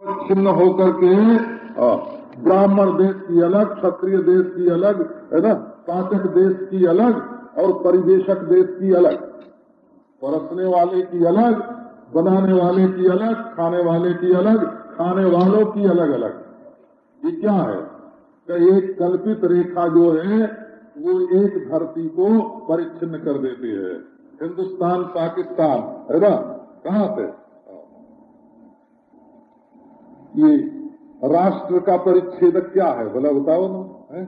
छिन्न होकर के ब्राह्मण देश की अलग क्षत्रिय देश की अलग है ना? पाचक देश की अलग और परिवेशक देश की अलग। परसने वाले की अलग बनाने वाले की अलग खाने वाले की अलग खाने वालों की अलग अलग। ये क्या है? कि एक कल्पित रेखा जो है वो एक धरती को परिच्छिन्न कर देती है। हिंदुस्तान पाकिस्तान है ना? कहाँ से ये राष्ट्र का परिच्छेदक क्या है? बोला बताओ ना, है?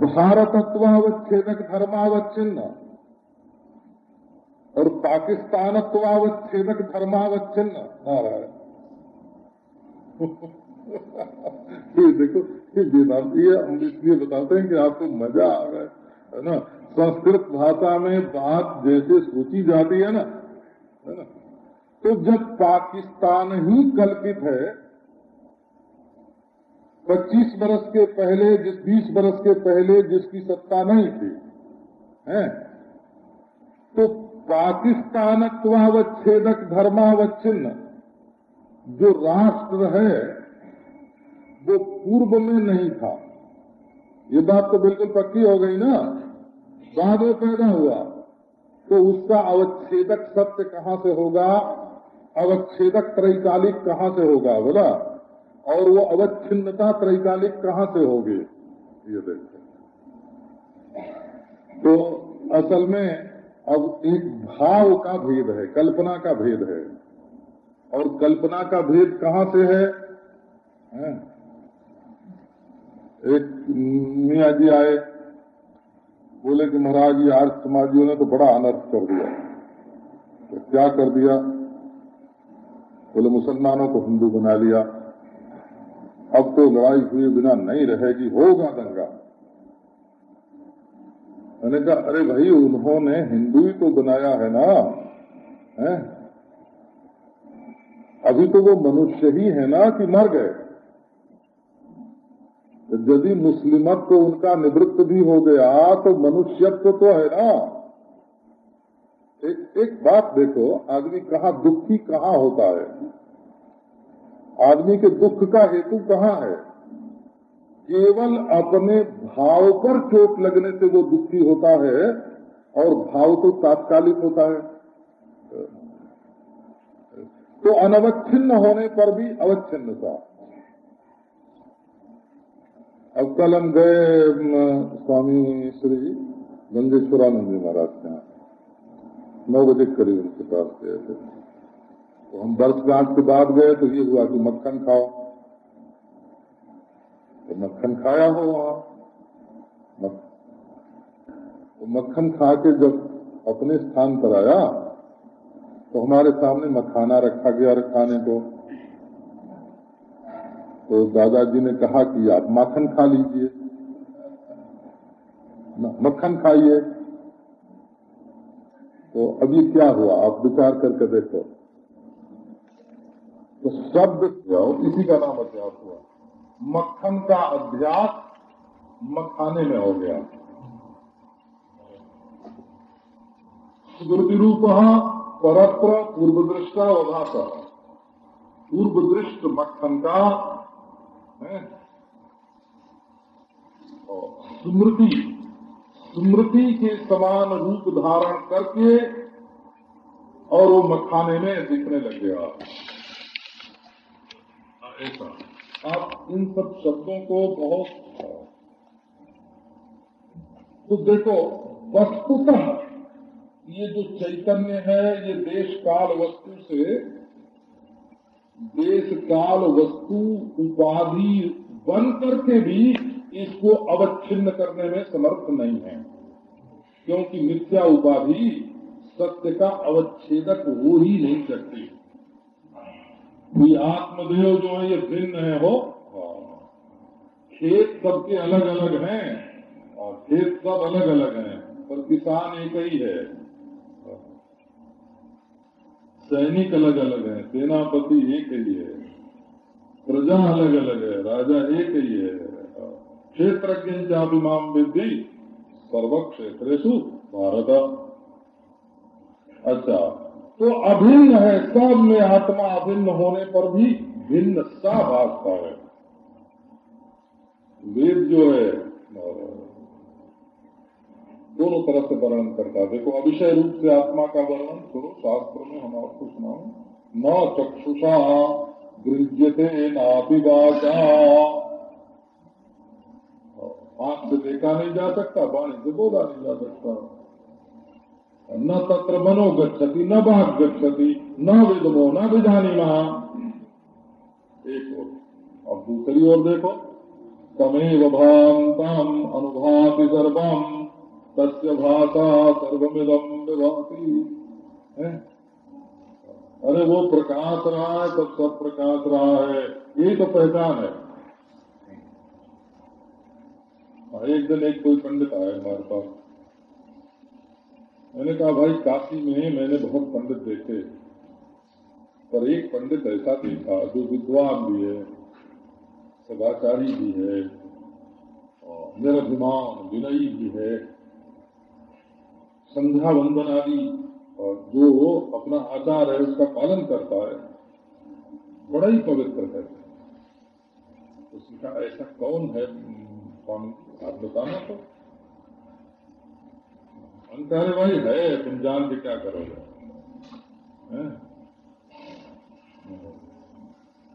भारतत्वावच्छेदक धर्मावच्छिन्न और पाकिस्तानत्वावच्छेदक धर्मावच्छिन्न। नारायण। ये देखो, ये वेदांत ये हम इसलिए बताते हैं कि आपको मज़ा आ रहा है है ना? संस्कृत भाषा में बात जैसे सोची जाती है ना तो जब पाकिस्तान ही कल्पित है 25 बरस के पहले, जिस 20 बरस के पहले जिसकी सत्ता नहीं थी, हैं? तो पाकिस्तानत्वावच्छेदक धर्मावच्छिन्न जो राष्ट्र है, वो पूर्व में नहीं था। ये बात तो बिल्कुल पक्की हो गई ना? बाद में पैदा हुआ। तो उसका अवच्छेदक सत्य कहाँ से होगा? अवच्छेदक त्रैकालिक कहाँ से होगा बोला? और वो अवच्छिन्नता त्रैकालिक कहाँ से होगी? ये देखते तो असल में अब एक भाव का भेद है कल्पना का भेद है। और कल्पना का भेद कहाँ से है, है? एक मिया जी आए बोले कि महाराज ये आज समाजियों ने तो बड़ा अनर्थ कर दिया। तो क्या कर दिया? बोले, मुसलमानों को हिंदू बना लिया। अब तो लड़ाई हुए बिना नहीं रहेगी, होगा दंगा। मैंने कहा, अरे भाई, उन्होंने हिंदू ही तो बनाया है ना, है? अभी तो वो मनुष्य ही है ना कि मर गए। यदि मुस्लिमत तो उनका निवृत्त भी हो गया तो मनुष्यत्व तो है ना। एक एक बात देखो, आदमी कहाँ दुखी कहाँ होता है? आदमी के दुख का हेतु कहाँ है? केवल अपने भाव पर चोट लगने से वो दुखी होता है, और भाव तो तात्कालिक होता है। तो अनवच्छिन्न होने पर भी अवच्छिन्नता। अब कल हम गए स्वामी श्री गंगेश्वरानंद जी महाराज के यहाँ। नौ बजे करीब उनके पास गए थे। तो हम वर्षगांठ के बाद गए तो ये हुआ कि मक्खन खाओ। तो मक्खन खाया हो वहाँ। तो मक्खन खा के जब अपने स्थान पर आया तो हमारे सामने मखाना रखा गया, खाने को। तो दादाजी ने कहा कि आप माखन खा लीजिए। मक्खन खाइए। तो अभी क्या हुआ? आप विचार करके देखो। तो शब्द इसी का नाम अभ्यास हुआ। मक्खन का अभ्यास मखाने में हो गया। स्मृति रूप परत्र पूर्व दृष्टा अभास पूर्व दृष्ट मक्खन का स्मृति स्मृति के समान रूप धारण करके और वो मखाने में दिखने लग गया। ऐसा। आप इन सब शब्दों को बहुत तो देखो, वस्तुतः ये जो चैतन्य है, ये देश काल वस्तु से देश काल वस्तु उपाधि बन करके भी इसको अवच्छिन्न करने में समर्थ नहीं है। क्योंकि मिथ्या उपाधि सत्य का अवच्छेदक हो ही नहीं सकती। कोई आत्मदेव जो है, ये भिन्न है, हो? खेत सबके अलग अलग हैं और खेत सब अलग अलग हैं। पर किसान एक ही है। सैनिक अलग अलग है, सेनापति एक ही है, प्रजा अलग अलग है, राजा एक ही है। क्षेत्रज्ञ विद्धि सर्व क्षेत्रेशु भारत। अच्छा तो अभिन्न है, सब में आत्मा अभिन्न होने पर भी भिन्न सा भाषता है। वेद जो है दोनों तरह से वर्णन करता है। देखो, अविषय रूप से आत्मा का वर्णन सुनो शास्त्र में हम आपको सुनाओ न चक्षुषा गृह्यते आँख से देखा नहीं जा सकता, वाणी से बोला नहीं जा सकता। न तत्र मनो गच्छति, न भाग गच्छति, न विदमो, न विधानी महा। एक और अब दूसरी ओर देखो। तमेव भान्ताम अनुभाति सर्वम। तस्य भाषा सर्वमिदम विभाति। अरे वो प्रकाश रहा है तब सब प्रकाश रहा है। यही तो पहचान है। हाँ, एक दिन एक कोई पंडित आया हमारे पास। मैंने कहा भाई काशी में मैंने बहुत पंडित देखे। पर एक पंडित ऐसा देखा जो विद्वान भी है सदाचारी भी है निर्भिमान विनयी भी है। संध्या वंदन आदि और जो अपना आचार है उसका पालन करता है, बड़ा ही पवित्र है। उसने कहा ऐसा कौन है? स्वामी आप बताना तो। अरे भाई है, तुम जान के क्या करोगे।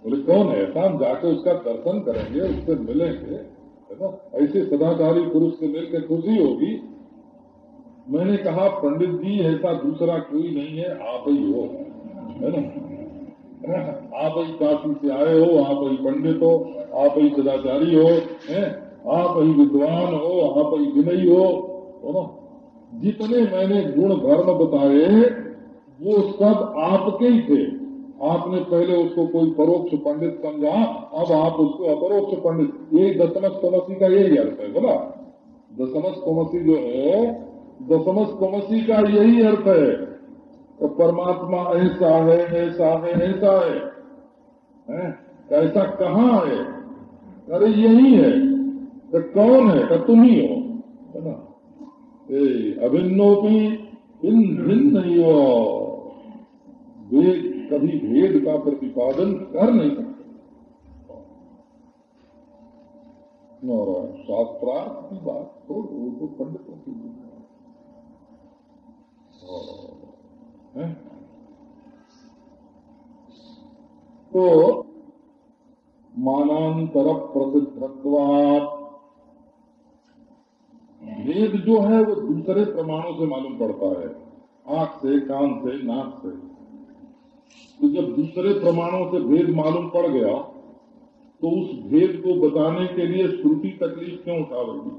बोले, कौन है? ऐसा हम जाके उसका दर्शन करेंगे, उससे मिलेंगे, है ना? ऐसे सदाचारी पुरुष से मिलकर खुशी होगी मैंने कहा, पंडित जी, ऐसा दूसरा कोई नहीं है, आप ही हो। है ना? आप ही काशी से आए हो, आप ही पंडित हो, आप ही सदाचारी हो, हैं? आप ही विद्वान हो, आप ही विनयी हो ना? जितने मैंने गुण धर्म बताए, वो सब आपके ही थे। आपने पहले उसको कोई परोक्ष पंडित समझा, अब आप उसको अपरोक्ष पंडित। ये दशमस कमसी का यही अर्थ है, बोला? दशमस कमसी जो है दशमस कमसी का यही अर्थ है तो परमात्मा ऐसा है ऐसा है ऐसा है, है? ऐसा कहाँ है? अरे यही है। तो कौन है? तो तुम ही हो। है ना? अभिन्नोपी भिन्न भिन्न वे कभी भेद का प्रतिपादन कर नहीं सकते। शास्त्रार्थ की बात तो तो पंडितों की तो मानांतर प्रसिद्धत्वात्। भेद जो है वो दूसरे प्रमाणों से मालूम पड़ता है। आँख से, कान से, नाक से। तो जब दूसरे प्रमाणों से भेद मालूम पड़ गया तो उस भेद को बताने के लिए श्रुति तकलीफ़ क्यों उठा रही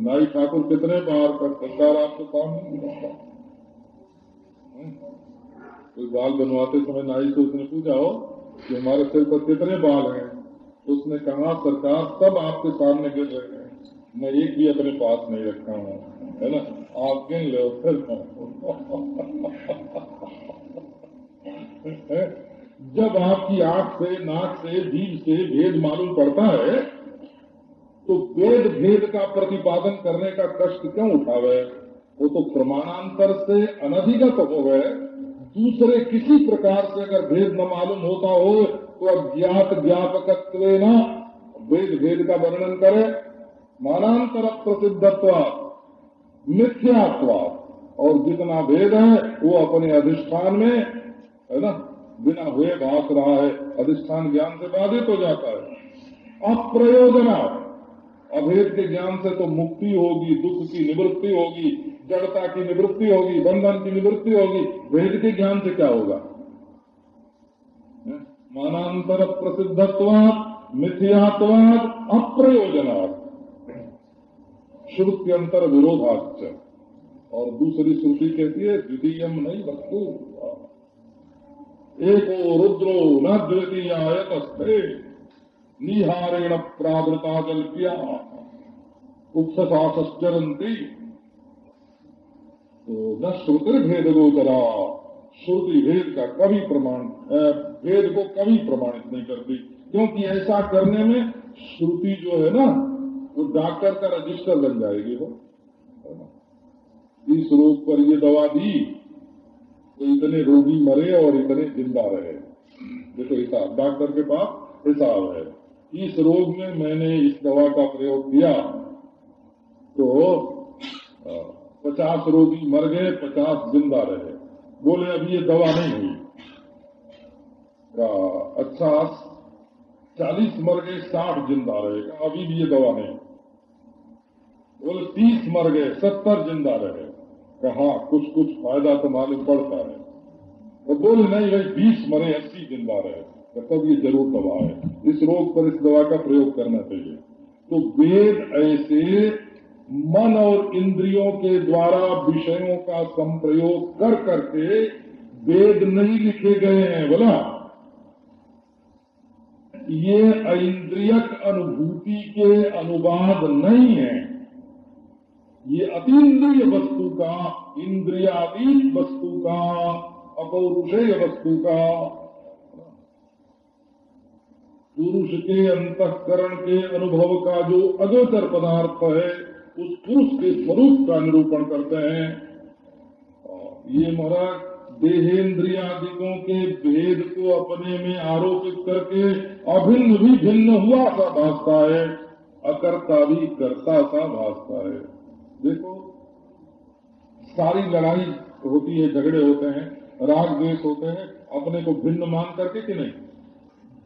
नाई ठाकुर कितने बार का सरकार आपको काम नहीं दिखाता कोई बाल बनवाते समय नाई से उसने पूछा हो कि हमारे सिर पर कितने बाल हैं? उसने कहा, सरकार, सब आपके सामने गिर रहे हैं। मैं एक भी अपने पास नहीं रखा हूँ। है ना? आप गिन लो, फिर जब आपकी आँख से, नाक से जीव से भेद मालूम पड़ता है तो वेद भेद का प्रतिपादन करने का कष्ट क्यों उठावे? वो तो प्रमाणांतर से अनधिगत हो गए दूसरे किसी प्रकार से अगर भेद न मालूम होता हो तो अज्ञात ज्ञापक वेद भेद का वर्णन करे। मानांतर प्रसिद्धत्व मिथ्यात्वा और जितना भेद है, वो अपने अधिष्ठान में, है ना, बिना हुए भाग रहा है। अधिष्ठान ज्ञान से बाधित हो जाता है। अप्रयोजना अभेद के ज्ञान से तो मुक्ति होगी, दुख की निवृत्ति होगी, जड़ता की निवृत्ति होगी, बंधन की निवृत्ति होगी। भेद के ज्ञान से क्या होगा? मानांतर प्रसिद्धत्वाद मिथ्यात्वाद अप्रयोजनात्। श्रुत्यंतर विरोधाच और दूसरी श्रुति कहती है, द्वितीय नहीं, वस्तु। एको रुद्रो न द्वितीय द्वितीयायतस्ते निहारेण प्रावृता जल्पिया उपससाश्चरती तो न श्रुतिर्भेद गोचरा श्रुति भेद का कभी प्रमाण भेद को कभी प्रमाणित नहीं करती। क्योंकि ऐसा करने में श्रुति जो है ना, वो डॉक्टर का रजिस्टर बन जाएगी वो। इस रोग पर ये दवा दी तो इतने रोगी मरे और इतने ज़िंदा रहे। देखो, हिसाब डॉक्टर के पास हिसाब है। इस रोग में मैंने इस दवा का प्रयोग किया तो पचास रोगी मर गए, पचास ज़िंदा रहे। बोले, अब ये दवा नहीं हुई। अच्छा चालीस मर गए, साठ ज़िंदा रहेगा अभी भी ये दवा नहीं। बोले, तीस मर गए, सत्तर ज़िंदा रहे। कहा कुछ कुछ फ़ायदा तो मालूम पड़ता है। तो बोले, नहीं भाई, बीस मरे, अस्सी ज़िंदा रहे। तब ये ज़रूर दवा है। इस रोग पर इस दवा का प्रयोग करना चाहिए। तो वेद ऐसे मन और इंद्रियों के द्वारा विषयों का संप्रयोग कर करके वेद नहीं लिखे गए हैं, बोला। ये इंद्रियक अनुभूति के अनुवाद नहीं है। ये अतीन्द्रिय वस्तु का, इंद्रियातीत वस्तु का, अपौरुषेय वस्तु का पुरुष के अंतकरण के अनुभव का जो अगोचर पदार्थ है, उस पुरुष के स्वरूप का निरूपण करते हैं। ये महाराज देहेन्द्रियादिकों के भेद को अपने में आरोपित करके अभिन्न भी भिन्न हुआ सा भासता है, अकर्ता भी करता सा भासता है। देखो, सारी लड़ाई होती है, झगड़े होते हैं, राग द्वेष होते हैं, अपने को भिन्न मान करके कि नहीं?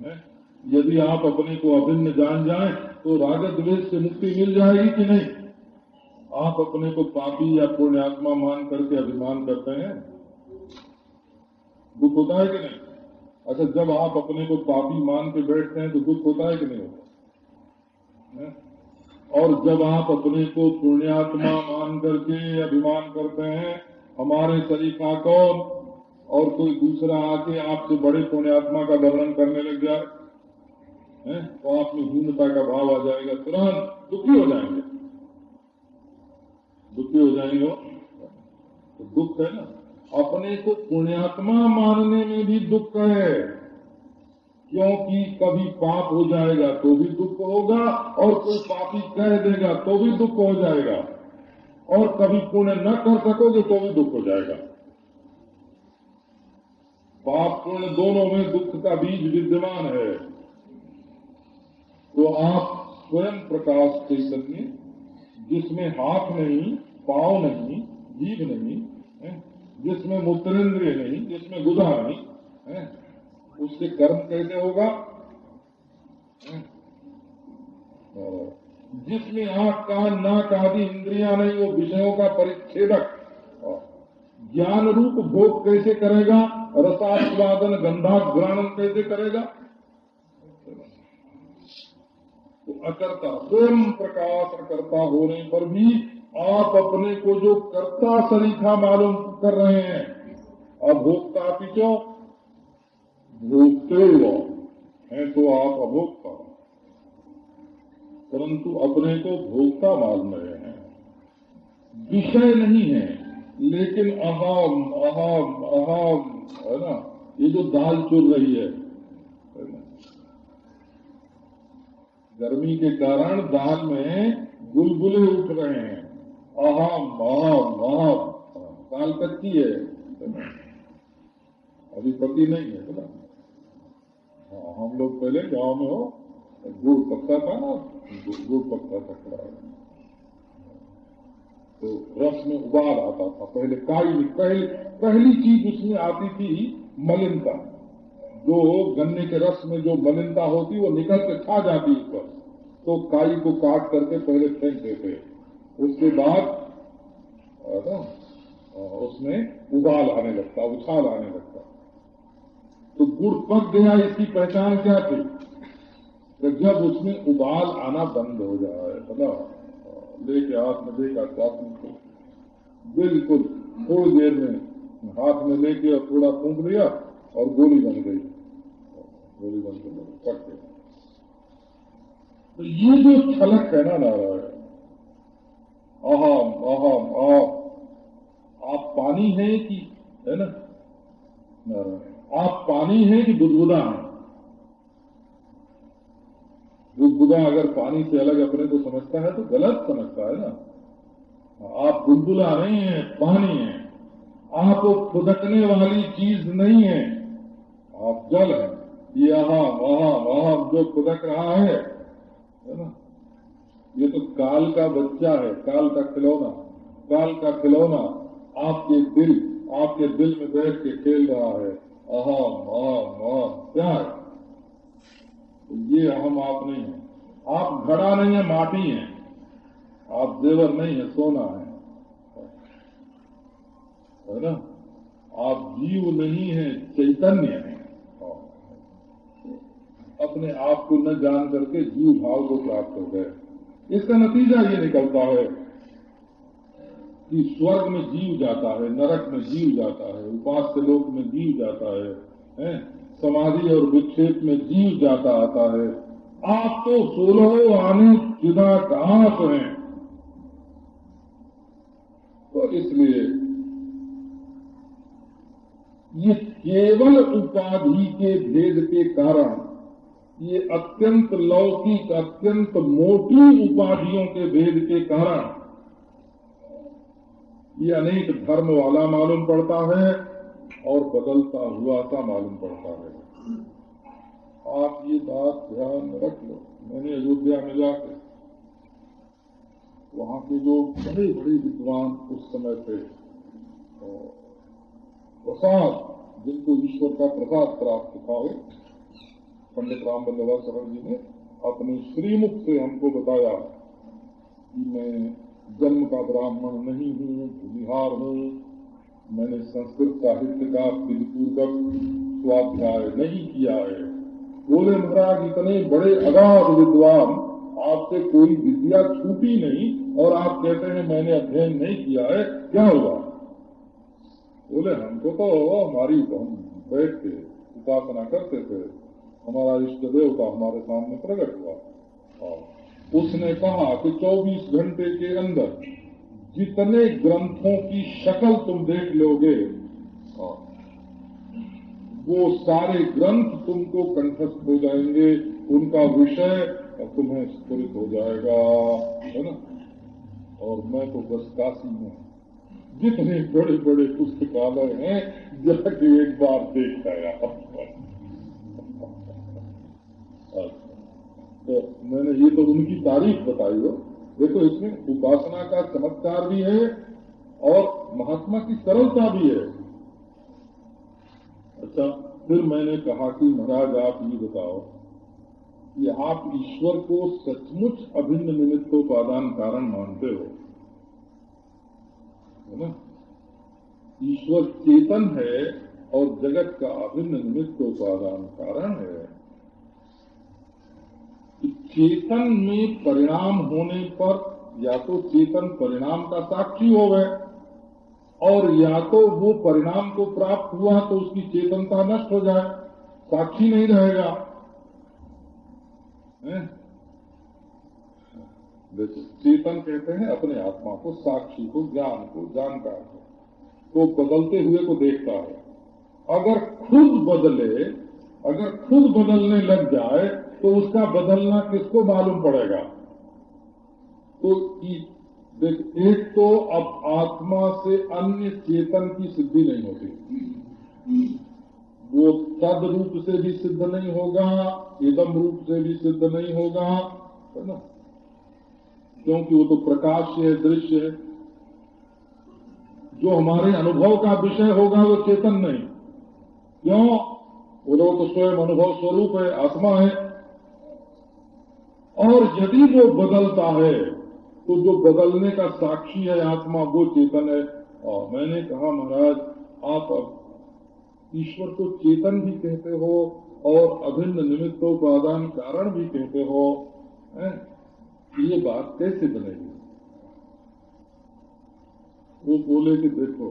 है? यदि आप अपने को अभिन्न जान जाएँ तो राग द्वेष से मुक्ति मिल जाएगी कि नहीं? आप अपने को पापी या पुण्यात्मा मान करके अभिमान करते हैं? दुख होता है कि नहीं? अच्छा जब आप अपने को पापी मान के बैठते हैं तो दुख होता है कि नहीं होता? और जब आप अपने को पुण्यात्मा मान करके अभिमान करते हैं, हमारे तरीका कौन? और कोई दूसरा आके आपसे बड़े पुण्यात्मा का वर्णन करने लग जाए? आप में हीनता का भाव आ जाएगा, तुरंत दुखी हो जाएँगे। दुखी हो जाएँगे तो दुख है ना? अपने को पुण्यात्मा मानने में भी दुख है। क्योंकि कभी पाप हो जाएगा तो भी दुख होगा, और कोई पापी कह देगा तो भी दुख हो जाएगा। और कभी पुण्य न कर सकोगे तो भी दुख हो जाएगा। पाप पुण्य दोनों में दुख का बीज विद्यमान है। तो आप स्वयं प्रकाश चैतन्य जिसमें हाथ नहीं, पाव नहीं जीव नहीं जिसमें मूत्रेंद्रिय नहीं, जिसमें गुदा नहीं, है उससे कर्म कैसे होगा? जिसमें आँख, कान, नाक आदि इंद्रिया नहीं, वो विषयों का परिच्छेदक ज्ञान रूप भोग कैसे करेगा? रसास्वादन, गंधाग्राणन कैसे करेगा? अकर्ता स्वयं प्रकाश करता होने पर भी आप अपने को जो कर्ता सरीखा मालूम कर रहे हैं, अभोक्ता पिछो भोगते हो है तो आप अभोक्ता। परंतु अपने को भोक्ता मान रहे हैं। विषय नहीं है, लेकिन अहम अहम अहम, है ना? ये जो दाल चुर रही है गर्मी के कारण दाल में गुलगुले उठ रहे हैं। अहम अहम अहम दाल कच्ची है। अभी पति नहीं है बोला हाँ, हम लोग पहले गाँव में हो गुड़ पकता था ना गुड़ पकता था खड़ा तो रस में उबाल आता था पहले काई पहली पहली चीज़ उसमें आती थी मलिनता। जो गन्ने के रस में जो मलिनता होती, वो निकल के खा जाती ऊपर। तो काई को काट करके पहले फेंक देते उसके बाद उसमें उबाल आने लगता, उछाल आने लगता। तो गुड़ पक गया, इसकी पहचान क्या थी? तो जब उसमें उबाल आना बंद हो जाए, पता, लेके हाथ में देखा चाकू को बिल्कुल, थोड़ी देर में हाथ में लेके और थोड़ा फूंक लिया और गोली बन गई। गोली बन गई, पक गई। तो ये जो छलक है ना नारायण अहम अहम अहम आप पानी है कि, है ना? नारायण, आप पानी है कि बुदबुदा है? बुदबुदा अगर पानी से अलग अपने को समझता है तो गलत समझता है ना? आप बुलबुला नहीं है, पानी है। आप खुदकने वाली चीज़ नहीं है। आप जल है। यहाँ वहाँ वहाँ जो खुदक रहा है है ना? ये तो काल का बच्चा है, काल का खिलौना, काल का खिलौना आपके दिल आपके दिल में बैठ के खेल रहा है। अहम अहम अहम क्या है? तो ये अहम आप नहीं है। आप घड़ा नहीं है, माटी है। आप जेवर नहीं है, सोना है। है ना? आप जीव नहीं है, चैतन्य है। अपने आप को न जान करके जीव भाव को प्राप्त हो गए। इसका नतीजा ये निकलता है कि स्वर्ग में जीव जाता है नरक में जीव जाता है उपास लोक में जीव जाता है, है? समाधि और विक्षेप में जीव जाता आता है। आप तो सोलह आने जुदा कहाँ हैं। तो इसलिए ये केवल उपाधि के भेद के कारण ये अत्यंत लौकिक, अत्यंत मोटी उपाधियों के भेद के कारण ये अनेक धर्म वाला मालूम पड़ता है और बदलता हुआ सा मालूम पड़ता है। आप ये बात ध्यान रख लो। मैंने अयोध्या में जाकर वहाँ के जो बड़े बड़े विद्वान उस समय थे प्रसाद, जिनको ईश्वर का प्रसाद प्राप्त था पंडित राम वल्लभा शरण जी ने अपने श्रीमुख से हमको बताया कि मैं जन्म का ब्राह्मण नहीं हूँ, भूमिहार हूँ। मैंने संस्कृत साहित्य का विधिपूर्वक स्वाध्याय नहीं किया है। बोले, महाराज, इतने बड़े अगाध विद्वान, आपसे कोई विद्या छूटी नहीं और आप कहते हैं मैंने अध्ययन नहीं किया है, क्या हुआ? बोले, हमको तो हमारी हम बैठ के उपासना करते थे। हमारा इष्ट देवता हमारे सामने प्रकट हुआ। उसने कहा कि 24 घंटे के अंदर जितने ग्रंथों की शक्ल तुम देख लोगे वो सारे ग्रंथ तुमको कंठस्थ हो जाएँगे, उनका विषय तुम्हें स्फुरित हो जाएगा, है ना? और मैं तो बस काशी में जितने बड़े बड़े पुस्तकालय हैं, जाके एक बार देख आया। तो मैंने ये तो उनकी तारीफ़ बताई हो। देखो, इसमें उपासना का चमत्कार भी है और महात्मा की सरलता भी है। अच्छा फिर मैंने कहा कि महाराज, आप ये बताओ कि आप ईश्वर को सचमुच अभिन्न निमित्त निमित्तोपादान कारण मानते हो, है ना? ईश्वर चेतन है और जगत का अभिन्न निमित्त निमित्तोपादान कारण है। चेतन में परिणाम होने पर या तो चेतन परिणाम का साक्षी हो गए और या तो वो परिणाम को प्राप्त हुआ तो उसकी चेतनता नष्ट हो जाए, साक्षी नहीं रहेगा। चेतन कहते हैं अपने आत्मा को, साक्षी को, ज्ञान को, जानकार को। तो बदलते हुए को देखता है। अगर खुद बदले, अगर खुद बदलने लग जाए तो उसका बदलना किसको मालूम पड़ेगा? तो देख, एक तो अब आत्मा से अन्य चेतन की सिद्धि नहीं होती। वो तद रूप से भी सिद्ध नहीं होगा एकदम रूप से भी सिद्ध नहीं होगा, है ना? क्योंकि वो तो प्रकाश है, दृश्य है। जो हमारे अनुभव का विषय होगा, वो चेतन नहीं। क्यों? वो लोग तो स्वयं अनुभव स्वरूप है, आत्मा है। और यदि वो बदलता है तो जो बदलने का साक्षी है आत्मा, वो चेतन है और मैंने कहा, महाराज, आप अब ईश्वर को चेतन भी कहते हो और अभिन्न निमित्तोपादान कारण भी कहते हो, है? ये बात कैसे बनेगी वो बोले कि देखो,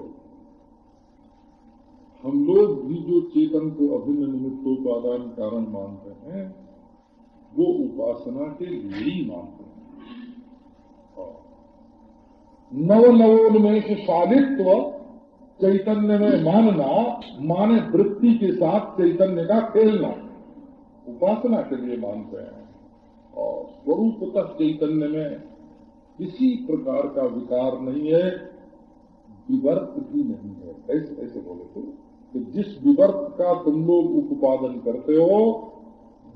हम लोग भी जो चेतन को अभिन्न निमित्तोपादान कारण मानते हैं वो उपासना के लिए ही मानते हैं। नव नवोन्मेष शालित्व चैतन्य में मानना, माने वृत्ति के साथ चैतन्य का खेलना, उपासना के लिए मानते हैं। और स्वरूप तक चैतन्य में किसी प्रकार का विकार नहीं है, विवर्त भी नहीं है। ऐसे ऐसे बोले तो कि जिस विवर्त का तुम लोग उपादन करते हो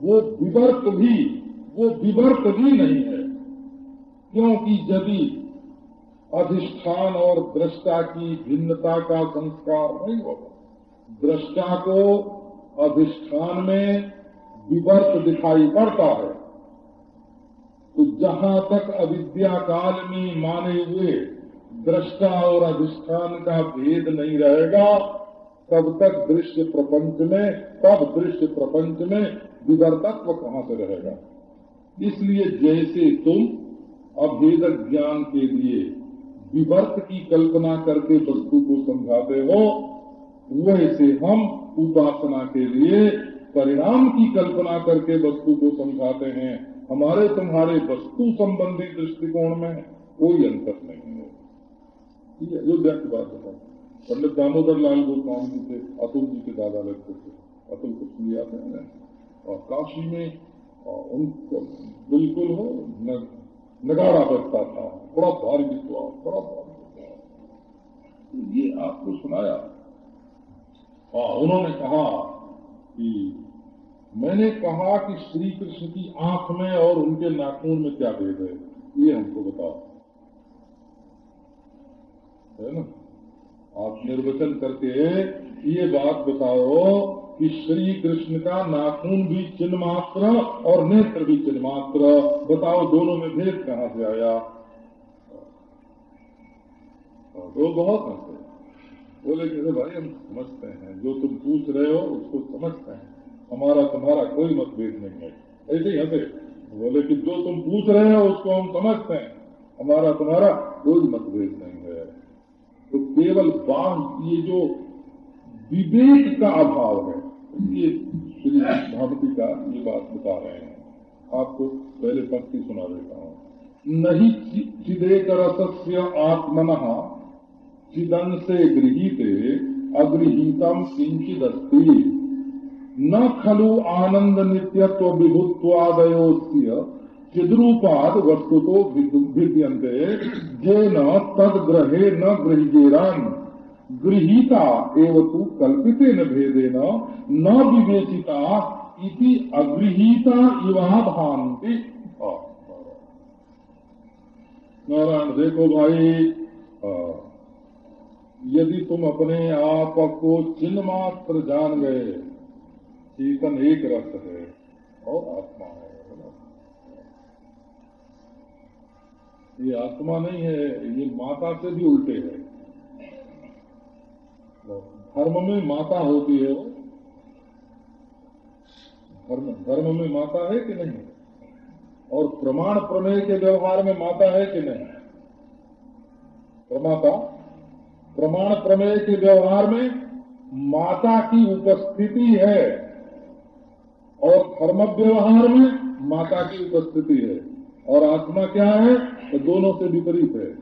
वो विवर्त भी, वो विवर्त भी नहीं है। क्योंकि यदि अधिष्ठान और दृष्टा की भिन्नता का संस्कार नहीं होगा, दृष्टा को अधिष्ठान में विवर्त दिखाई पड़ता है। तो जहाँ तक अविद्या काल में माने हुए दृष्टा और अधिष्ठान का भेद नहीं रहेगा, तब तक दृश्य प्रपंच में, तब दृश्य प्रपंच में विवर्तत्व कहाँ से रहेगा? इसलिए जैसे तुम अभेद ज्ञान के लिए विवर्त की कल्पना करके वस्तु को समझाते हो, वैसे हम उपासना के लिए परिणाम की कल्पना करके वस्तु को समझाते हैं। हमारे तुम्हारे वस्तु संबंधी दृष्टिकोण में कोई अंतर नहीं है। ठीक है जो व्यक्त बात है। पंडित दामोदर लाल गोस्वामी जी थे, अतुल जी के दादा लगते थे। अतुल कुछ भी हैं? और काशी में उनको बिल्कुल हो नगाड़ा बजता था। बड़ा भारी विश्वास, बड़ा भारी विश्वास। तो ये आपको सुनाया। हाँ उन्होंने कहा कि मैंने कहा कि श्री कृष्ण की आँख में और उनके नाखून में क्या भेद है, ये हमको बताओ है ना? आप निर्वचन करके ये बात बताओ कि श्री कृष्ण का नाखून भी चिन्ह मात्र और नेत्र भी चिन्ह मात्र बताओ दोनों में भेद कहाँ से आया? वो बहुत हंसे बोले कि भाई, हम समझते हैं। जो तुम पूछ रहे हो, उसको समझते हैं। हमारा तुम्हारा कोई मतभेद नहीं है। ऐसे ही हंसे। बोले कि जो तुम पूछ रहे हो, उसको हम समझते हैं। हमारा तुम्हारा कोई मतभेद नहीं है। तो केवल बाह ये जो विवेक का अभाव है। ये श्री भावती का ये बात बता रहे हैं। आपको पहले पंक्ति सुना देता हूँ। नहीं चिदेक रसस्य आत्मन चिदन से गृहीते अगृहीतम किंचित न खलु आनंद नित्यत्व विभुत्वादयो चिद्रूपाद वस्तु तो भिद्यंते जे न तद ग्रहे न गृहजेरान गृहीता एवं तु कल्पिते न भेदे न विवेचिता इति अगृहीता इवा भांति नारायण, देखो भाई यदि तुम अपने आप को चिन्ह मात्र जान गए, चेतन एक रस है और आत्मा है ये आत्मा नहीं है, ये माता से भी उल्टे है। धर्म में माता होती है वो। धर्म धर्म में माता है कि नहीं? और प्रमाण प्रमेय के व्यवहार में माता है कि नहीं? प्रमाता, प्रमाण प्रमेय के व्यवहार में माता की उपस्थिति है और धर्म व्यवहार में माता की उपस्थिति है। और आत्मा क्या है? तो दोनों से विपरीत है।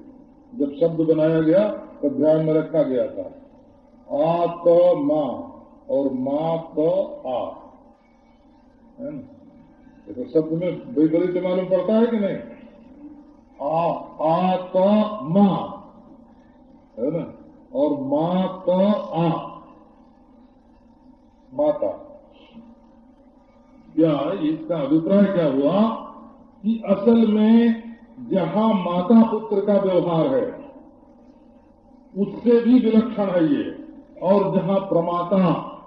जब शब्द बनाया गया तो ध्यान में रखा गया था। आत माँ और माँ क आ। है ना? तो शब्द में विपरीत मालूम पड़ता है कि नहीं? आ आत माँ। है ना? और माँ क आ। माता। क्या इसका अभिप्राय क्या हुआ? कि असल में जहाँ माता पुत्र का व्यवहार है, उससे भी विलक्षण है ये। और जहाँ प्रमाता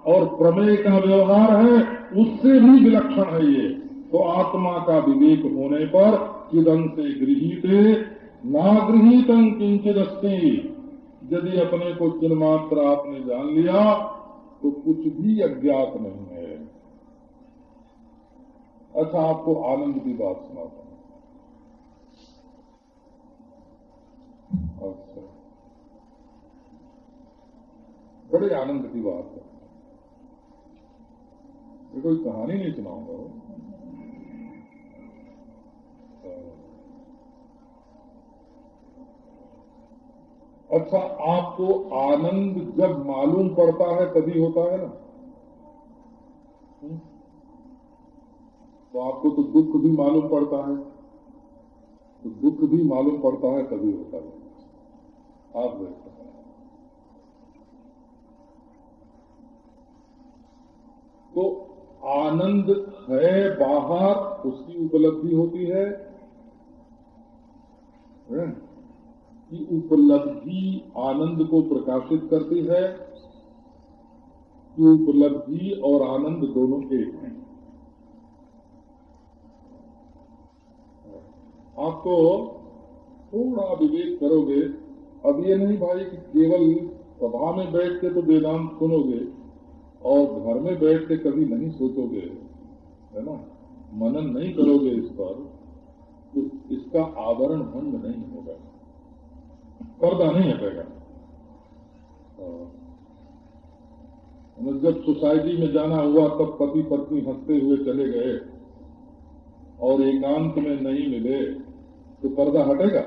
और प्रमेय का व्यवहार है, उससे भी विलक्षण है ये। तो आत्मा का विवेक होने पर चिदन से गृहित, ना गृहित किंचित यदि अपने को चिन्मात्र आपने जान लिया तो कुछ भी अज्ञात नहीं है। अच्छा आपको आनंद की बात सुनाता हूँ। अच्छा। बड़े आनंद की बात है। ये कोई कहानी नहीं सुनाऊँगा। वो अच्छा आपको आनंद जब मालूम पड़ता है, तभी होता है ना? तो आपको तो दुख भी मालूम पड़ता है। तो दुख भी मालूम पड़ता है, तभी होता है। आप देखते हैं। तो आनंद है, बाहर, उसकी उपलब्धि होती है? कि उपलब्धि आनंद को प्रकाशित करती है, कि उपलब्धि और आनंद दोनों एक हैं। आप तो थोड़ा विवेक करोगे। अब ये नहीं भाई कि केवल सभा में बैठ के तो वेदांत सुनोगे। और घर में बैठ के कभी नहीं सोचोगे, है ना? मनन नहीं करोगे इस पर तो इसका आवरण भंग नहीं होगा। पर्दा नहीं हटेगा। जब सोसाइटी में जाना हुआ, तब पति पत्नी हँसते हुए चले गए और एकांत में नहीं मिले तो पर्दा हटेगा?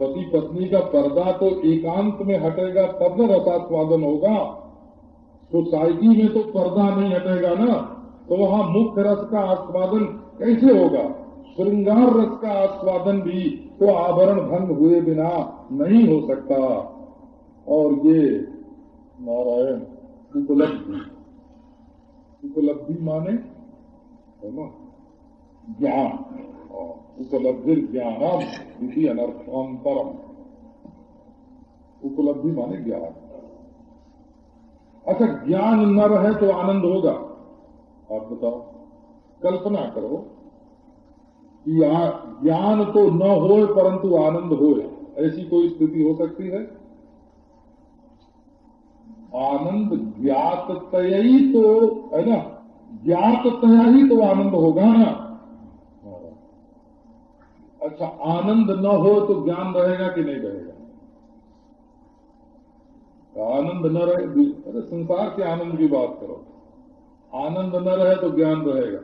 पति पत्नी का पर्दा तो एकांत में हटेगा, तब न रसास्वादन होगा। सोसाइटी में तो पर्दा नहीं हटेगा ना तो वहाँ मुख्य रस का आस्वादन कैसे होगा? श्रृंगार रस का आस्वादन भी तो आवरण भंग हुए बिना नहीं हो सकता। और ये नारायण, उपलब्धि। उपलब्धि माने? है ना? ज्ञान। उपलब्धि ज्ञान इसी अनर्थांतरम। उपलब्धि माने ज्ञान। अच्छा ज्ञान न रहे तो आनंद होगा। आप बताओ, कल्पना करो कि ज्ञान तो न हो परंतु आनंद हो। ऐसी कोई स्थिति हो सकती है? आनंद ज्ञात ही तो है ना? ज्ञात तया ही तो आनंद होगा ना? अच्छा आनंद न हो तो ज्ञान रहेगा कि नहीं रहेगा? आनंद न रहे अरे संसार के आनंद की बात करो। आनंद न रहे तो ज्ञान रहेगा।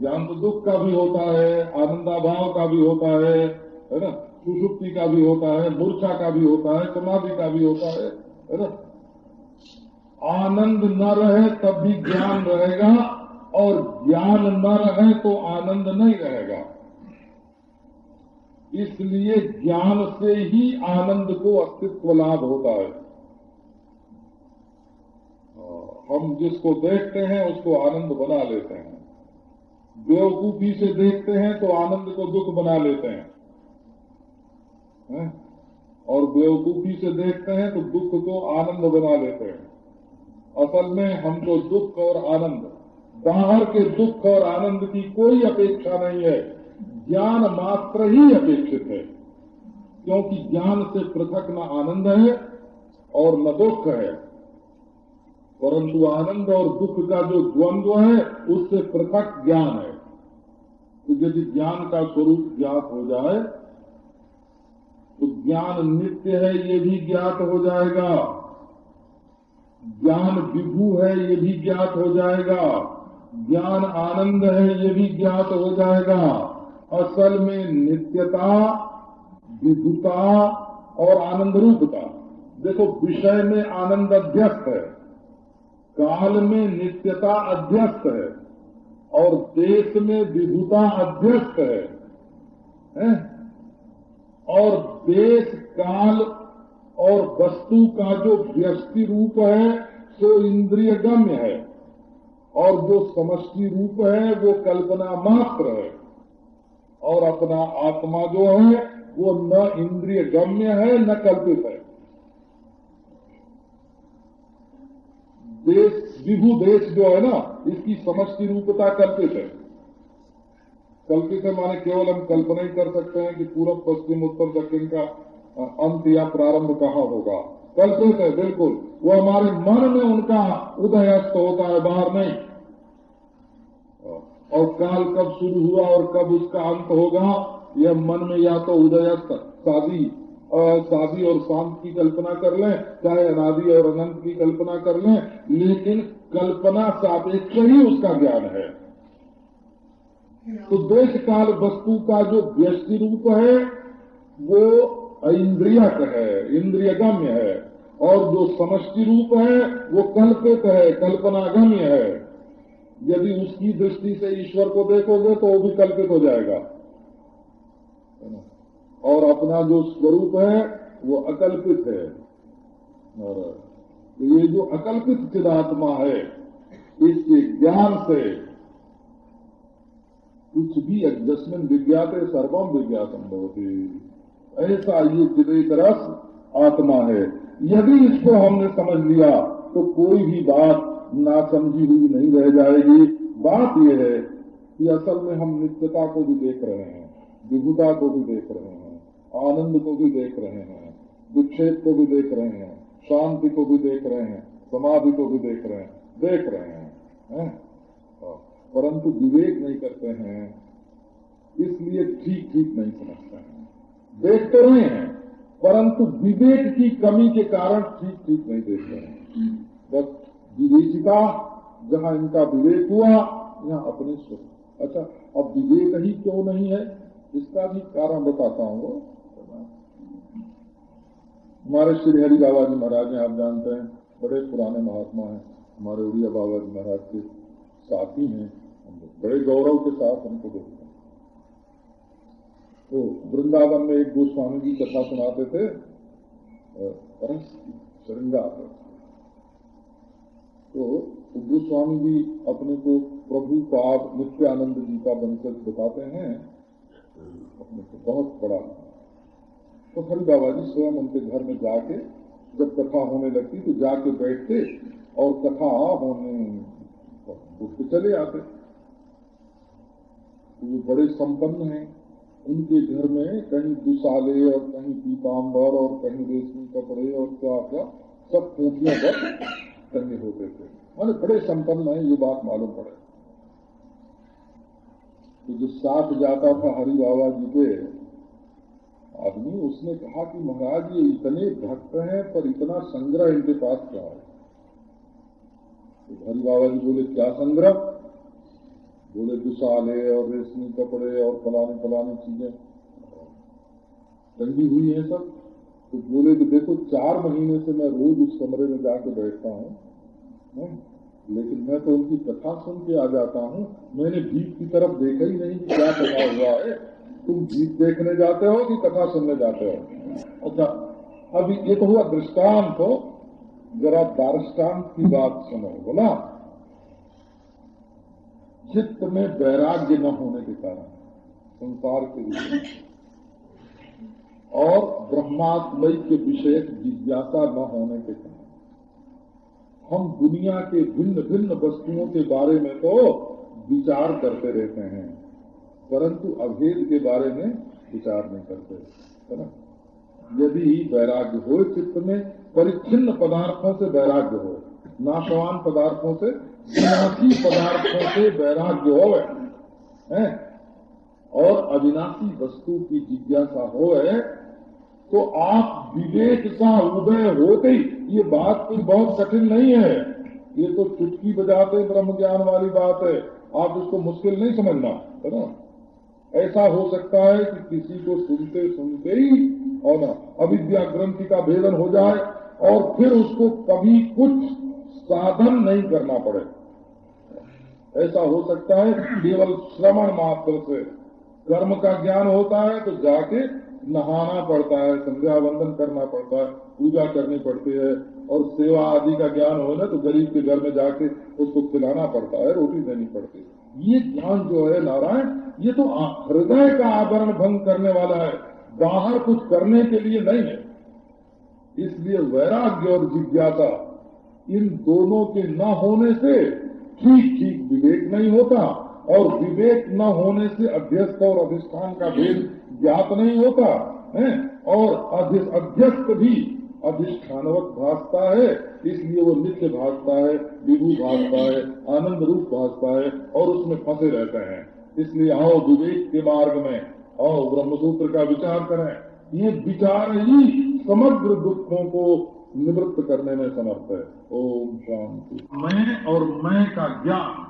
ज्ञान तो दुख का भी होता है, आनंदाभाव का भी होता है है ना? सुषुप्ति का भी होता है, मूर्छा का भी होता है, समाधि का भी होता है है ना? आनंद न रहे तब भी ज्ञान रहेगा, और ज्ञान न रहे तो आनंद नहीं रहेगा। इसलिए ज्ञान से ही आनंद को अस्तित्व लाभ होता है। हम जिसको देखते हैं, उसको आनंद बना लेते हैं। बेवकूफ़ी से देखते हैं तो आनंद को दुख बना लेते हैं। है? और बेवकूफ़ी से देखते हैं तो दुख को आनंद बना लेते हैं। असल में हमको दुख और आनंद, बाहर के दुख और आनंद की कोई अपेक्षा नहीं है। ज्ञान मात्र ही अपेक्षित है, क्योंकि ज्ञान से पृथक न आनंद है और न दुख है। परंतु आनंद और दुख का जो द्वंद्व है, उससे पृथक ज्ञान है। तो यदि ज्ञान का स्वरूप ज्ञात हो जाए तो ज्ञान नित्य है, ये भी ज्ञात हो जाएगा। ज्ञान विभू है, ये भी ज्ञात हो जाएगा। ज्ञान आनंद है, ये भी ज्ञात हो जाएगा। असल में नित्यता विधुता और आनंद रूपता देखो विषय में आनंद अध्यस्त है काल में नित्यता अध्यस्त है और देश में विभुता अध्यस्त है, है? और देश काल और वस्तु का जो व्यस्ति रूप है सो इंद्रिय गम्य है और जो समष्टि रूप है वो कल्पना मात्र है और अपना आत्मा जो है, वो न इंद्रिय गम्य है, न कल्पित है। देश, विभु देश जो है ना, इसकी समष्टि रूपता कल्पित है। कल्पित है माने केवल हम कल्पना ही कर सकते हैं कि पूर्व पश्चिम, उत्तर, दक्षिण का अंत या प्रारंभ कहाँ होगा। कल्पित है, बिल्कुल। वो हमारे मन में उनका उदयस्त होता है बाहर नहीं। और काल कब शुरू हुआ और कब उसका अंत होगा, यह मन में या तो उदय शादी शादी और शांत की कल्पना कर लें, चाहे अनादि और अनंत की कल्पना कर लें, लेकिन कल्पना सापेक्ष ही उसका ज्ञान है। तो देश काल वस्तु का जो व्यस्ति रूप है, वो इंद्रियक है, इंद्रियगम्य है, और जो समष्टि रूप है, वो कल्पित है, कल्पनागम्य है। यदि उसकी दृष्टि से ईश्वर को देखोगे तो वो भी कल्पित हो जाएगा। और अपना जो स्वरूप है, वो अकल्पित है। और ये जो अकल्पित चिदात्मा है, इसके ज्ञान से कुछ भी अजस्मिन विज्ञाते सर्वम विज्ञातम बहुत ऐसा ये चिदित रस आत्मा है। यदि इसको हमने समझ लिया तो कोई भी बात ना समझी हुई नहीं रह जाएगी। बात यह है कि असल में हम नित्यता को भी देख रहे हैं, विभुता को भी देख रहे हैं, आनंद को भी देख रहे हैं, विक्षेप को भी देख रहे हैं, शांति को भी देख रहे हैं, समाधि को भी देख रहे हैं, देख रहे हैं, है? परंतु विवेक नहीं करते हैं, इसलिए ठीक ठीक नहीं समझते हैं। देख तो रहे हैं, परंतु विवेक की कमी के कारण ठीक ठीक नहीं देख रहे हैं। बस विवेचिका जहाँ इनका विवेक हुआ, यहाँ अपने सुख। अच्छा अब विवेक ही क्यों नहीं है? इसका भी कारण बताता हूँ। हमारे श्री हरि बाबा जी महाराज हैं, आप जानते हैं, बड़े पुराने महात्मा हैं। हमारे उड़िया बाबा जी महाराज के साथी हैं। हम बड़े गौरव के साथ हमको देखते हैं। तो वृंदावन में एक गोस्वामी जी कथा सुनाते थे श्रृंगार तो गोस्वामी जी अपने को प्रभु पाद नित्यानंद जी का वंशज बताते हैं। अपने को बहुत बड़ा। तो हरि बाबा जी स्वयं उनके घर में जाके जब कथा होने लगती तो जाके बैठते और कथा होने उसको चले आते। तो वो बड़े संपन्न हैं। उनके घर में कहीं दुसाले और कहीं पीताम्बर और कहीं रेशमी कपड़े और क्या क्या सब कोठियों पर टंगे होते थे। मैंने बड़े संपन्न है, ये बात मालूम पड़े। तो जो साथ जाता था हरि बाबा जी के, आदमी उसने कहा कि महाराज, ये इतने भक्त हैं, पर इतना संग्रह इनके पास क्या है? तो हरि बाबा जी बोले, क्या संग्रह? बोले, दुसाले और रेशमी कपड़े और फलानी फलानी चीज़ें। टंगी हुई है सब। तो बोले कि देखो, चार महीने से मैं रोज उस कमरे में जाके बैठता हूँ लेकिन मैं तो उनकी कथा सुन के आ जाता हूँ। मैंने भीत की तरफ़ देखा ही नहीं कि क्या कथा हुआ है। तुम भीत देखने जाते हो कि कथा सुनने जाते हो? अच्छा अभी ये तो हुआ दृष्टांत हो। जरा दार्ष्टान्त की बात सुनो, बोला। चित्त में वैराग्य न होने के कारण, संसार के विषय और ब्रह्मात्मय के विषय जिज्ञासा न होने के कारण। हम दुनिया के भिन्न भिन्न वस्तुओं के बारे में तो विचार करते रहते हैं, परंतु अभेद के बारे में विचार नहीं करते, है ना? यदि वैराग्य हो चित्त में, परिच्छिन्न पदार्थों से वैराग्य हो, नाशवान पदार्थों से, विनाशी पदार्थों से वैराग्य हो, है? और अविनाशी वस्तु की जिज्ञासा हो तो आप विवेक का उदय होते ही, ये बात कोई बहुत कठिन नहीं है। ये तो चुटकी बजाते ब्रह्म ज्ञान वाली बात है। आप इसको मुश्किल नहीं समझना, है ना? ऐसा हो सकता है कि किसी को सुनते सुनते ही, और ना, अविद्या ग्रंथि का भेदन हो जाए, और फिर उसको कभी कुछ साधन नहीं करना पड़े। ऐसा हो सकता है केवल श्रवण मात्र से, कर्म का ज्ञान होता है तो जाके नहाना पड़ता है, संध्या वंदन करना पड़ता है, पूजा करनी पड़ती है, और सेवा आदि का ज्ञान हो ना तो गरीब के घर में जाके उसको खिलाना पड़ता है, रोटी देनी पड़ती है। ये ज्ञान जो है नारायण, ये तो हृदय का आवरण भंग करने वाला है। बाहर कुछ करने के लिए नहीं है। इसलिए वैराग्य और जिज्ञासा, इन दोनों के न होने से ठीक ठीक विवेक नहीं होता। और विवेक न होने से अध्यस्त और अधिष्ठान का भेद ज्ञात नहीं होता, है? और अध्यस्त भी अधिष्ठानवत भासता है, इसलिए वो नित्य भासता है, विभू भासता है, आनंद रूप भासता है और उसमें फंसे रहते हैं। इसलिए आओ विवेक के मार्ग में, आओ ब्रह्मसूत्र का विचार करें। ये विचार ही समग्र दुखों को निवृत्त करने में समर्थ है। ओम शांति। मैं और मैं का ज्ञान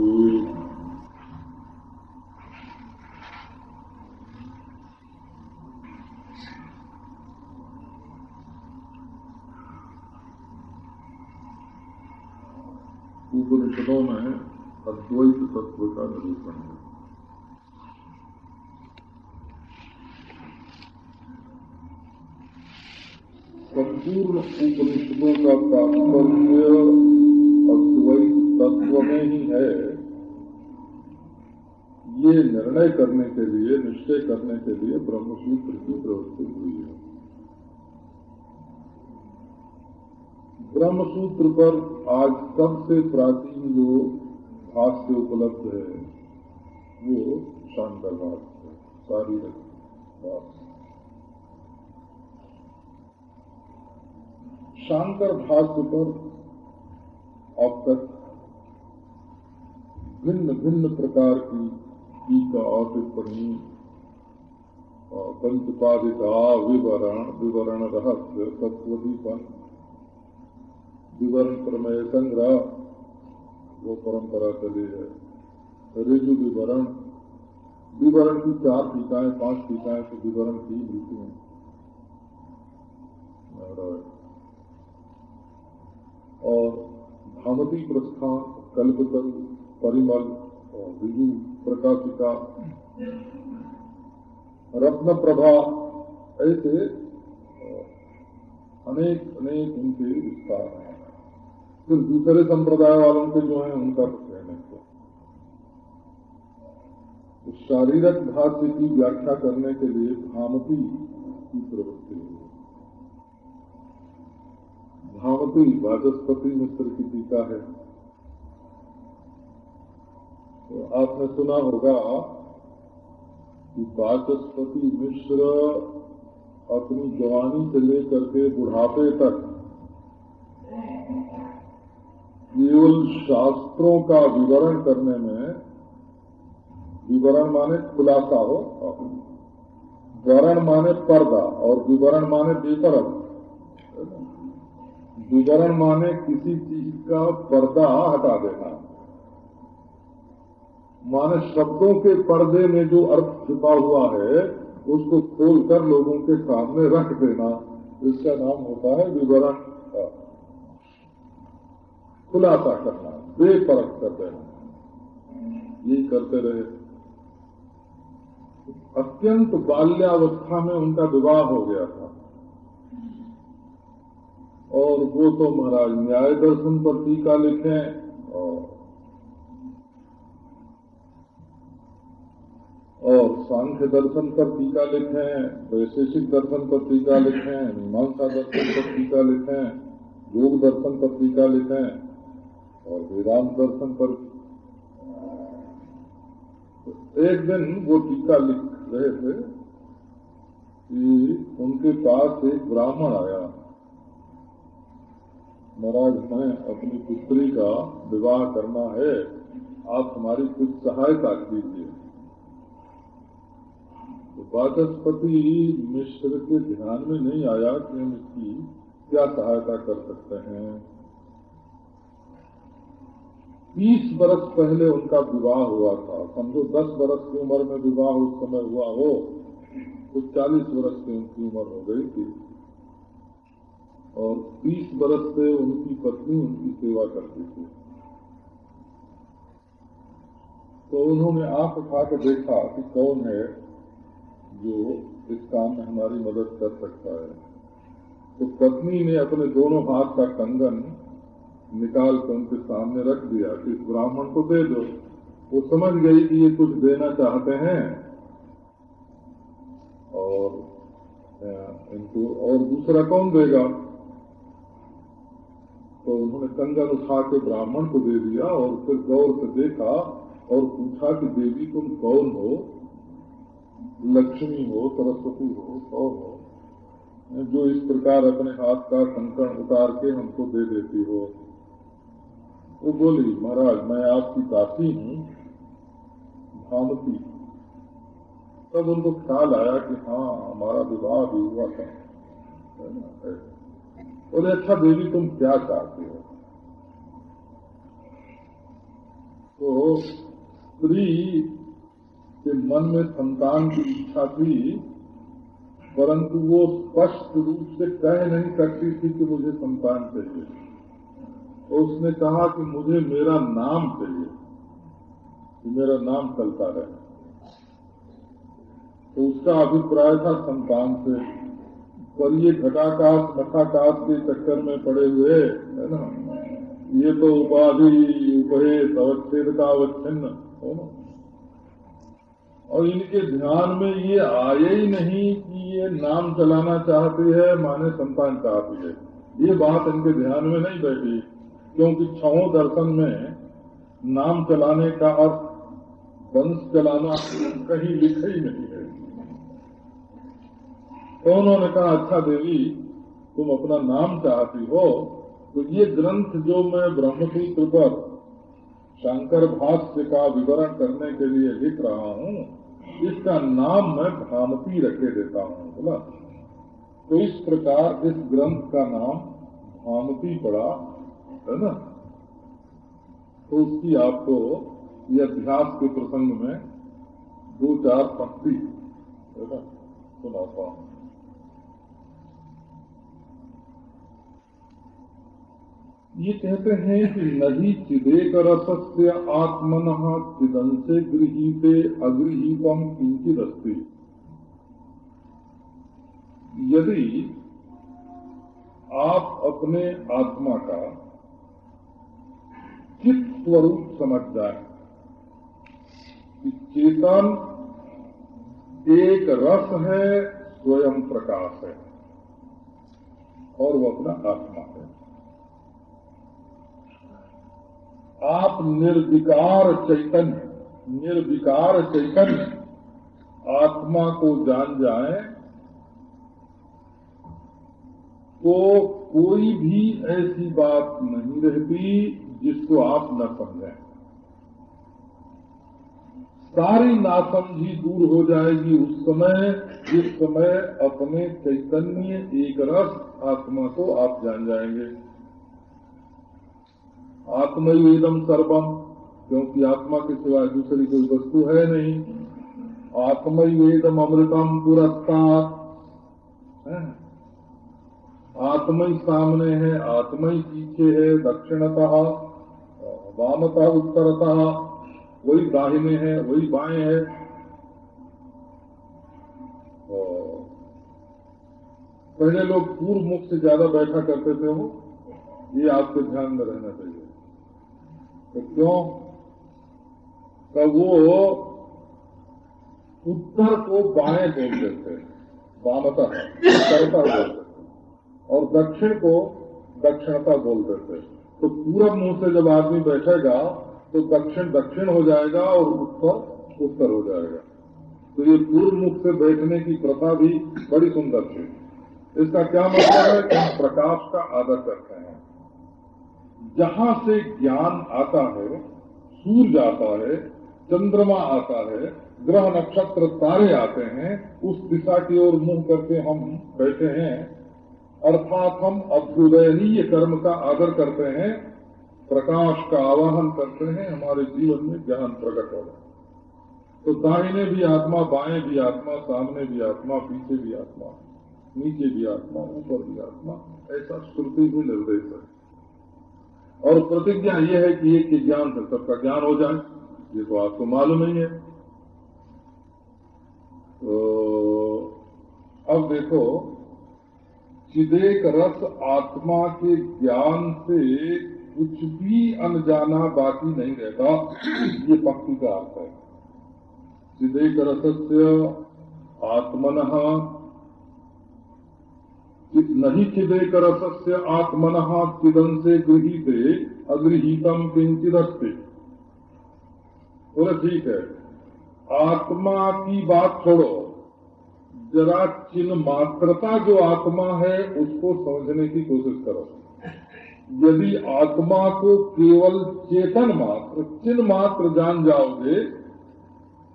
उपनिषदों में अद्वैत तत्व का निरूपण है। संपूर्ण उपनिषदों का तात्पर्य अद्वैत तत्व में ही है। ये निर्णय करने के लिए, निश्चय करने के लिए ब्रह्मसूत्र की प्रवृत्ति हुई ब्रह्मसूत्र पर आज सबसे प्राचीन जो भाष्य उपलब्ध है, वो शांकर भाष्य शारीरिक भाष्य शांकर भाष्य पर अब तक भिन्न भिन्न प्रकार की टीका और टिप्पणी पंचपादिका विवरण विवरण रहस्य, तत्वदीपन। विवरण प्रमेय संग्रह, वो परंपरा चली है। ऋजु विवरण विवरण की चार टीकाएँ, पाँच टीकाएँ तो विवरण की मिलती है। और भामती प्रस्थान कल्पतल परिमल और विजु प्रकाशिका रत्न प्रभा ऐसे, अनेक अनेक उनके विस्तार हैं। फिर दूसरे संप्रदाय वालों के जो है, उनका तो कहने को। तो शारीरिक भाष्य की व्याख्या करने के लिए भामती की प्रवृत्ति हुई भामती वाचस्पति मिश्र की टीका है। तो आपने सुना होगा कि वाचस्पति मिश्र अपनी जवानी से लेकर के बुढ़ापे तक केवल शास्त्रों का विवरण करने में, विवरण माने खुलासा हो वरण माने पर्दा, और विवरण माने बेपरद विवरण माने किसी चीज़ का पर्दा हटा देना। माने शब्दों के पर्दे में जो अर्थ छुपा हुआ है, उसको खोलकर लोगों के सामने रख देना। इसका नाम होता है विवरण खुलासा करना बेपरख कर देना। ये करते रहे। अत्यंत बाल्यावस्था में उनका विवाह हो गया था। और वो तो महाराज न्याय दर्शन पर टीका लिखे और और सांख्य दर्शन पर टीका लिखे, वैशेषिक दर्शन पर टीका लिखे, मीमांसा दर्शन पर टीका लिखे, योग दर्शन पर टीका लिखे। और वेदांत दर्शन पर। तो एक दिन वो टीका लिख रहे थे कि उनके पास एक ब्राह्मण आया। महाराज हमें अपनी पुत्री का विवाह करना है। आप हमारी कुछ सहायता कीजिए। तो वाचस्पति मिश्र के ध्यान में नहीं आया कि हम इसकी क्या सहायता कर सकते हैं। तीस बरस पहले उनका विवाह हुआ था। समझो दस बरस की उम्र में विवाह उस समय हुआ हो तो चालीस बरस की उनकी उम्र हो गई थी। और तीस बरस से उनकी पत्नी उनकी सेवा करती थी। तो उन्होंने आँख उठा कर देखा कि कौन है जो इस काम में हमारी मदद कर सकता है। तो पत्नी ने अपने दोनों हाथ का कंगन निकाल कर उनके सामने रख दिया कि इस ब्राह्मण को दे दो। वो समझ गई कि ये कुछ देना चाहते हैं और इनको और दूसरा कौन देगा? तो उन्होंने कंगन उठा के ब्राह्मण को दे दिया और फिर गौर से देखा और पूछा कि देवी तुम कौन हो? लक्ष्मी हो, सरस्वती हो कौन हो। जो इस प्रकार अपने हाथ का कंकण उतार के हमको दे देती हो। वो बोली महाराज, मैं आपकी दासी हूँ भावती तब उनको ख्याल आया कि हाँ हमारा विवाह भी हुआ था बोले अच्छा देवी तुम क्या चाहते हो? तो स्त्री के मन में संतान की इच्छा थी, परंतु वो स्पष्ट रूप से कह नहीं सकती थी कि मुझे संतान चाहिए। तो उसने कहा कि मुझे मेरा नाम चाहिए, कि मेरा नाम चलता रहे। तो उसका अभिप्राय था संतान से। पर ये घटाकाश, मठाकाश के चक्कर में पड़े हुए, है ना? ये तो उपाधि उपहेश अवच्छेद का अवच्छिन्न, हो और इनके ध्यान में ये आए ही नहीं कि ये नाम चलाना चाहती है, माने संतान चाहती है। ये बात इनके ध्यान में नहीं बैठी। क्योंकि छो दर्शन में नाम चलाने का अर्थ वंश चलाना कहीं लिखा ही नहीं है। तो उन्होंने कहा अच्छा देवी, तुम अपना नाम चाहती हो तो ये ग्रंथ जो मैं ब्रह्मसूत्र पर शंकर भाष्य का विवरण करने के लिए लिख रहा हूँ, इसका नाम मैं भामती रखे देता हूँ। बोला। तो इस प्रकार इस ग्रंथ का नाम भामती पड़ा। है ना? तो उसकी आपको ये अभ्यास के प्रसंग में दो चार पंक्ति, है ना, सुनाता हूँ। ये कहते हैं कि नदी चिदेक रसस्य आत्मन चिदंसे गृहीते अगृहीतम किंचित अस्ति यदि आप अपने आत्मा का चित स्वरूप समझ जाए कि चेतन एक रस है स्वयं प्रकाश है और वो अपना आत्मा है आप निर्विकार चैतन्य निर्विकार चैतन्य आत्मा को जान जाए तो कोई भी ऐसी बात नहीं रहती जिसको आप न समझें। सारी नासमझी दूर हो जाएगी उस समय, जिस समय अपने चैतन्य एक रस आत्मा को आप जान जाएँगे। आत्मयुदम सर्वम, क्योंकि आत्मा के सिवाय दूसरी कोई वस्तु है नहीं। आत्मयुदम अमृतम पुरस्कार आत्मा ही सामने है आत्मा ही पीछे है, दक्षिणतः। वामतः उत्तरतः, वही दाहिने है, वही बाएँ है। पहले लोग पूर्व मुख से ज़्यादा बैठा करते थे वो, ये आपके ध्यान में रहना चाहिए। तो क्यों? तो वो उत्तर को बाएँ बोलते थे, वामता, उत्तरता बोलते और दक्षिण को दक्षिणता बोलते थे। तो पूरब मुँह से जब आदमी बैठेगा तो दक्षिण दक्षिण हो जाएगा और उत्तर उत्तर हो जाएगा। तो ये पूर्व मुख से बैठने की प्रथा भी बड़ी सुंदर थी। इसका क्या मतलब है? कि प्रकाश का आदर करते हैं। जहाँ से ज्ञान आता है, सूर्य आता है, चंद्रमा आता है, ग्रह नक्षत्र तारे आते हैं, उस दिशा की ओर मुँह करके हम बैठे हैं अर्थात हम अभ्युदयनीय कर्म का आदर करते हैं, प्रकाश का आवाहन करते हैं, हमारे जीवन में ज्ञान प्रकट होगा तो दाहिने भी आत्मा, बाएँ भी आत्मा, सामने भी आत्मा, पीछे भी आत्मा, नीचे भी आत्मा, ऊपर भी आत्मा, ऐसा श्रुति भी निर्देश है। और प्रतिज्ञा यह है कि एक ज्ञान से सबका ज्ञान हो जाए, ये तो आपको मालूम ही है। तो अब देखो चिदेक रस आत्मा के ज्ञान से कुछ भी अनजाना बाकी नहीं रहता। ये पक्ति का अर्थ है। चिदेक रसस्य आत्मन नहीं चिदेक रसस्य आत्मन चिदन से गृहीते अगृहीतम किंचिदस्ते। बोले, ठीक है। आत्मा की बात छोड़ो। जरा चिन्ह मात्रता जो आत्मा है, उसको समझने की कोशिश करो। यदि आत्मा को केवल चेतन मात्र, चिन्ह मात्र जान जाओगे,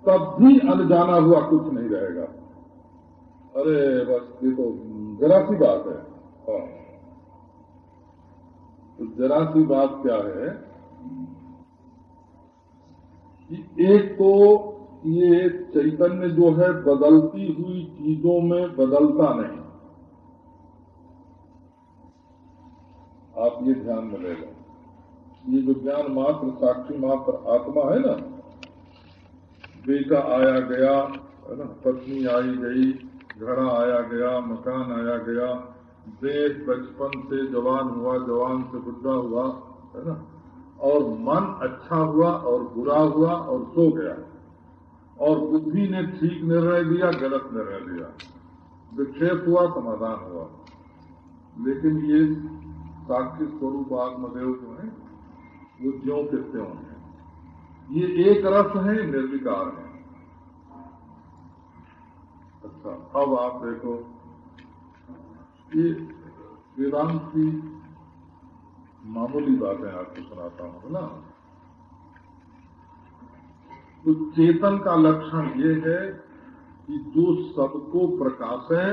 तब भी अनजाना हुआ कुछ नहीं रहेगा। अरे, बस ये तो जरा सी बात है। हाँ। तो जरा सी बात क्या है कि एक तो ये चैतन्य जो है बदलती हुई चीज़ों में बदलता नहीं। आप ये ध्यान में लेगा ये जो ज्ञान मात्र, साक्षी मात्र आत्मा है ना, बेटा आया गया, है ना, पत्नी आई गई, घड़ा आया गया, मकान आया गया देह बचपन से जवान हुआ, जवान से बुढ़ा हुआ, है ना, और मन अच्छा हुआ, और बुरा हुआ, और सो गया। और बुद्धि ने ठीक निर्णय लिया, गलत निर्णय लिया। विक्षेप हुआ, समाधान हुआ। लेकिन ये साक्षी स्वरूप आत्मदेव जो है, वो ज्यो के त्यों है। ये एक रस है, निर्विकार है। अच्छा अब आप देखो, ये वेदांत की मामूली बातें आपको सुनाता हूँ ना? तो चेतन का लक्षण ये है कि जो सबको प्रकाश है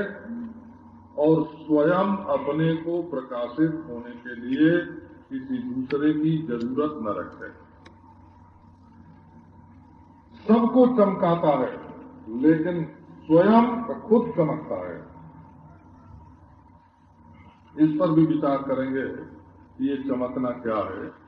और स्वयं अपने को प्रकाशित होने के लिए किसी दूसरे की ज़रूरत न रखे। सबको चमकाता है, लेकिन स्वयं खुद चमकता है। इस पर भी विचार करेंगे कि ये चमकना क्या है।